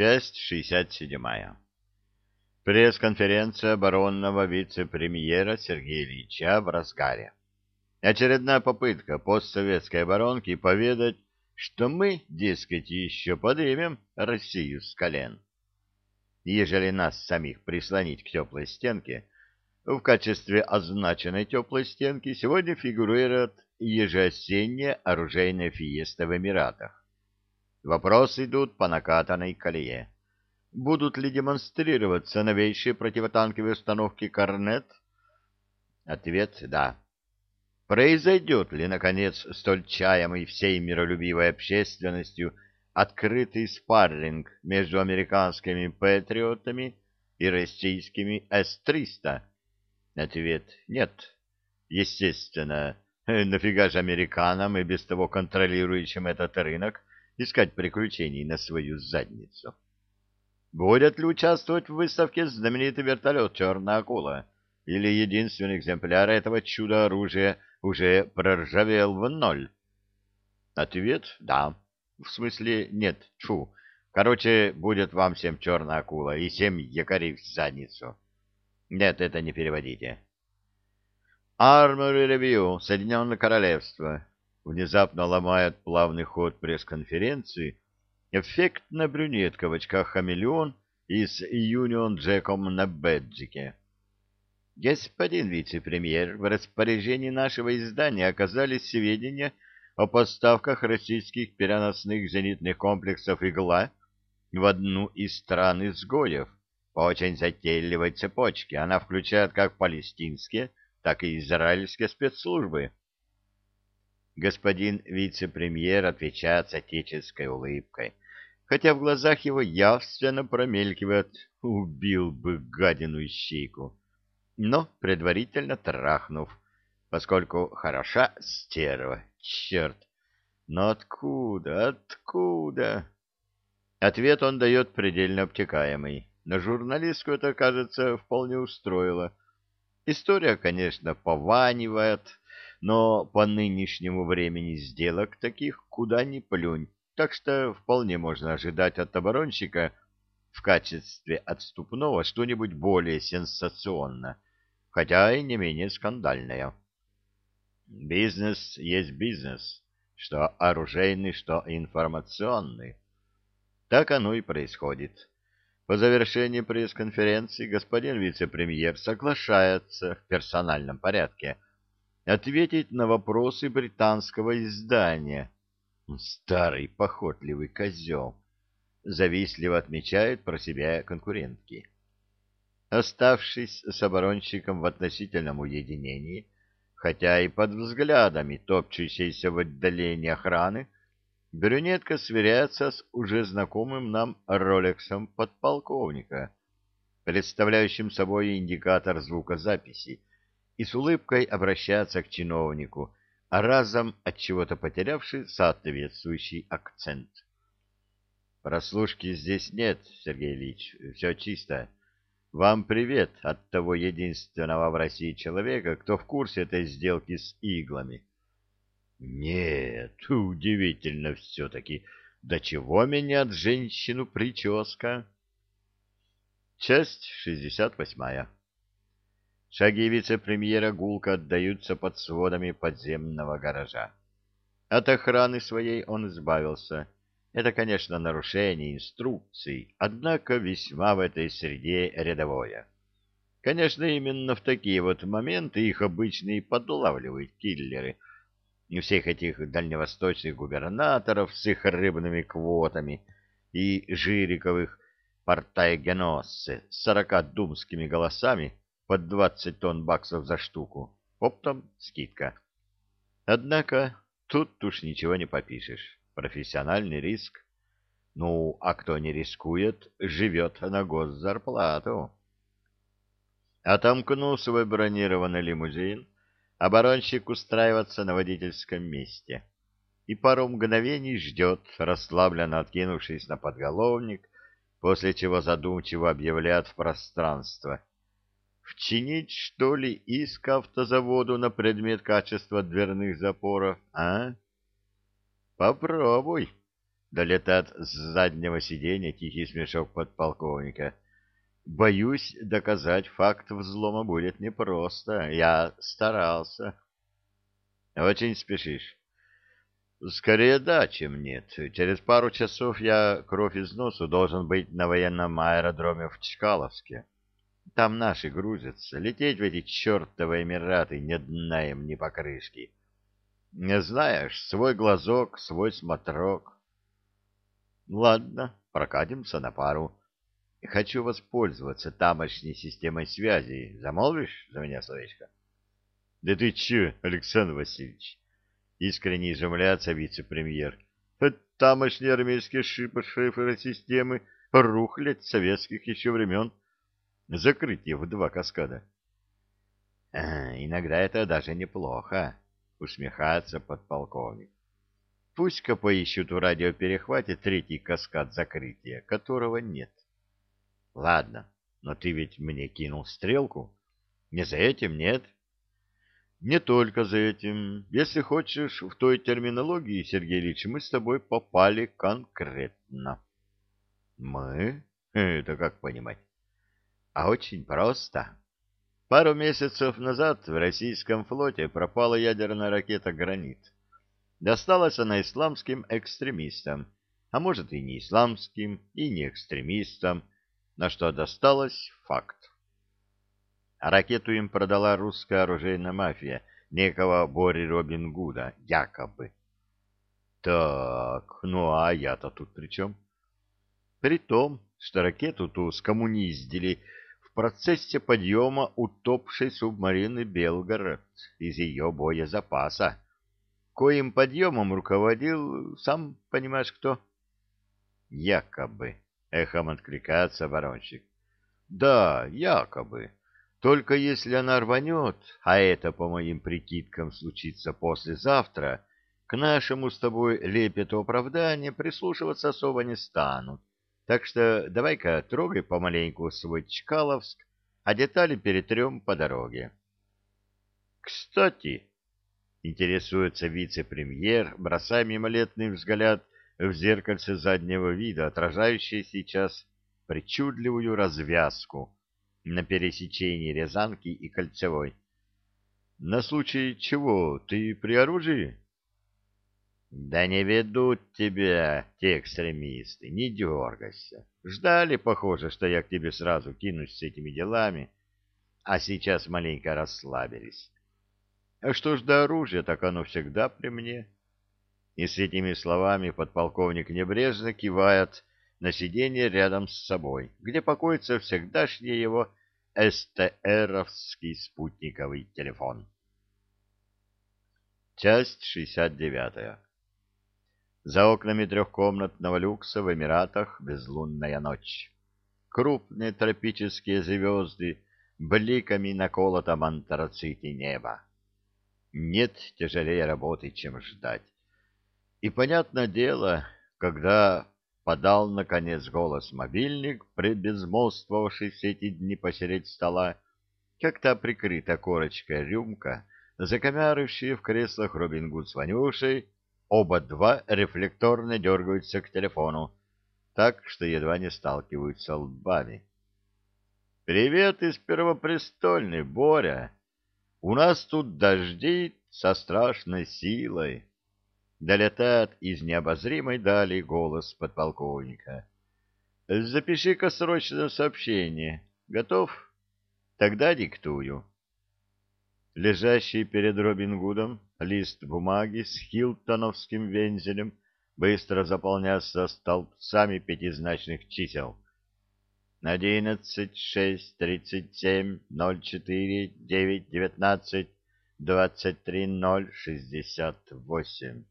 Часть 67. Пресс-конференция оборонного вице-премьера Сергея Ильича в разгаре. Очередная попытка постсоветской оборонки поведать, что мы, дескать, еще подымем Россию с колен. Ежели нас самих прислонить к теплой стенке, в качестве означенной теплой стенки сегодня фигурирует ежеосенняя оружейная фиеста в Эмиратах. Вопросы идут по накатанной колее. Будут ли демонстрироваться новейшие противотанковые установки «Корнет»? Ответ — да. Произойдет ли, наконец, столь чаемый всей миролюбивой общественностью открытый спарринг между американскими «Патриотами» и российскими С-300? Ответ — нет. Естественно, нафига же американам и без того контролирующим этот рынок искать приключений на свою задницу. Будет ли участвовать в выставке знаменитый вертолет «Черная акула»? Или единственный экземпляр этого чуда-оружия уже проржавел в ноль? Ответ — да. В смысле, нет, чу. Короче, будет вам всем черная акула и семь якорей в задницу. Нет, это не переводите. Armory Review, Соединенное Королевство внезапно ломает плавный ход пресс-конференции эффектная брюнетка в очках-хамелеон и с Юнион Джеком на бэджике. Господин вице-премьер, в распоряжении нашего издания оказались сведения о поставках российских переносных зенитных комплексов «Игла» в одну из стран изгоев по очень затейливой цепочке. Она включает как палестинские, так и израильские спецслужбы господин вице-премьер отвечает с отеческой улыбкой, хотя в глазах его явственно промелькивает «убил бы гадину ищейку», но предварительно трахнув, поскольку хороша стерва, черт. Но откуда, откуда? Ответ он дает предельно обтекаемый. На журналистку это, кажется, вполне устроило. История, конечно, пованивает, но по нынешнему времени сделок таких куда ни плюнь, так что вполне можно ожидать от оборонщика в качестве отступного что-нибудь более сенсационное, хотя и не менее скандальное. Бизнес есть бизнес, что оружейный, что информационный. Так оно и происходит. По завершении пресс-конференции господин вице-премьер соглашается в персональном порядке – ответить на вопросы британского издания. Старый похотливый козел. Завистливо отмечают про себя конкурентки. Оставшись с оборонщиком в относительном уединении, хотя и под взглядами топчущейся в отдалении охраны, брюнетка сверяется с уже знакомым нам ролексом подполковника, представляющим собой индикатор звукозаписи, и с улыбкой обращаться к чиновнику, а разом от чего-то потерявший соответствующий акцент. Прослушки здесь нет, Сергей Ильич, все чисто. Вам привет от того единственного в России человека, кто в курсе этой сделки с иглами. Нет, удивительно все-таки. До чего менять женщину прическа? Часть шестьдесят восьмая. Шаги вице-премьера гулко отдаются под сводами подземного гаража. От охраны своей он избавился. Это, конечно, нарушение инструкций, однако весьма в этой среде рядовое. Конечно, именно в такие вот моменты их обычно и подлавливают киллеры. И всех этих дальневосточных губернаторов с их рыбными квотами и жириковых портайгеносцы с сорока думскими голосами под 20 тонн баксов за штуку. Оптом скидка. Однако тут уж ничего не попишешь. Профессиональный риск. Ну, а кто не рискует, живет на госзарплату. Отомкнул свой бронированный лимузин, оборонщик устраивается на водительском месте и пару мгновений ждет, расслабленно откинувшись на подголовник, после чего задумчиво объявляет в пространство — Вчинить, что ли, иск автозаводу на предмет качества дверных запоров, а? Попробуй. Долетает с заднего сиденья тихий смешок подполковника. Боюсь, доказать факт взлома будет непросто. Я старался. Очень спешишь. Скорее да, чем нет. Через пару часов я кровь из носу должен быть на военном аэродроме в Чкаловске. Там наши грузятся. Лететь в эти чертовы Эмираты ни дна им, ни покрышки. Не знаешь, свой глазок, свой смотрок. Ладно, прокатимся на пару. Хочу воспользоваться тамошней системой связи. Замолвишь за меня словечко? Да ты че, Александр Васильевич? Искренне изумляется вице-премьер. Тамошние армейские шифры системы рухлядь советских еще времен. Закрытие в два каскада. А, иногда это даже неплохо, усмехается подполковник. Пусть-ка поищут в радиоперехвате третий каскад закрытия, которого нет. Ладно, но ты ведь мне кинул стрелку. Не за этим, нет? Не только за этим. Если хочешь, в той терминологии, Сергей Ильич, мы с тобой попали конкретно. Мы? Это как понимать? А очень просто. Пару месяцев назад в российском флоте пропала ядерная ракета «Гранит». Досталась она исламским экстремистам, а может и не исламским, и не экстремистам, на что досталось факт. Ракету им продала русская оружейная мафия некого Бори Робин Гуда, якобы. Так, ну а я-то тут при чем? При том, что ракету ту скоммуниздили в процессе подъема утопшей субмарины «Белгород» из ее боезапаса, коим подъемом руководил, сам понимаешь, кто? Якобы. — эхом откликается ворончик. «Да, якобы. Только если она рванет, а это, по моим прикидкам, случится послезавтра, к нашему с тобой лепету оправдания прислушиваться особо не станут. Так что давай-ка трогай помаленьку свой Чкаловск, а детали перетрем по дороге». «Кстати», — интересуется вице-премьер, бросая мимолетный взгляд в зеркальце заднего вида, отражающее сейчас причудливую развязку на пересечении Рязанки и Кольцевой. На случай чего ты при оружии? Да не ведут тебя те экстремисты, не дергайся. Ждали, похоже, что я к тебе сразу кинусь с этими делами, а сейчас маленько расслабились. А что ж до оружия, так оно всегда при мне. — и с этими словами подполковник небрежно кивает на сиденье рядом с собой, где покоится всегдашний его СТРовский спутниковый телефон. Часть 69. За окнами трехкомнатного люкса в Эмиратах безлунная ночь. Крупные тропические звезды бликами на колотом антраците неба. Нет тяжелее работы, чем ждать. И, понятное дело, когда подал, наконец, голос мобильник, прибезмолвствовавший все эти дни посередь стола, как-то прикрыта корочкой рюмка, закомярившие в креслах Робин Гуд с Ванюшей, оба два рефлекторно дергаются к телефону, так что едва не сталкиваются лбами. «Привет из Первопрестольной, Боря! У нас тут дожди со страшной силой!» долетает из необозримой дали голос подполковника. «Запиши-ка срочное сообщение. Готов? Тогда диктую». Лежащий перед Робин Гудом лист бумаги с хилтоновским вензелем быстро заполнялся столбцами пятизначных чисел. Одиннадцать, шесть, тридцать семь, ноль четыре, девять, девятнадцать, двадцать три, ноль, шестьдесят восемь.